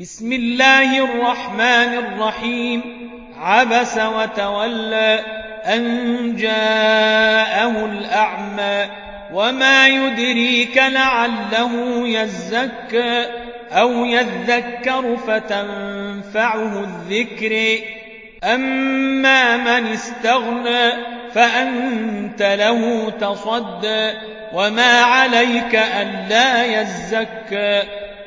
بسم الله الرحمن الرحيم عبس وتولى أن جاءه الأعمى وما يدريك لعله يزكى أو يذكر فتنفعه الذكر أما من استغنى فأنت له تصدى وما عليك ألا يزكى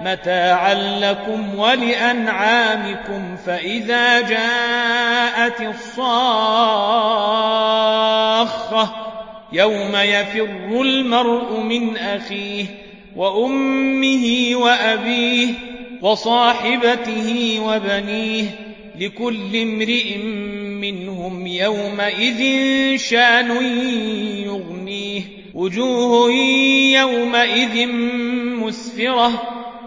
متاعا لكم ولأنعامكم فإذا جاءت الصاخة يوم يفر المرء من أخيه وأمه وأبيه وصاحبته وبنيه لكل امرئ منهم يومئذ شأن يغنيه وجوه يومئذ مسفرة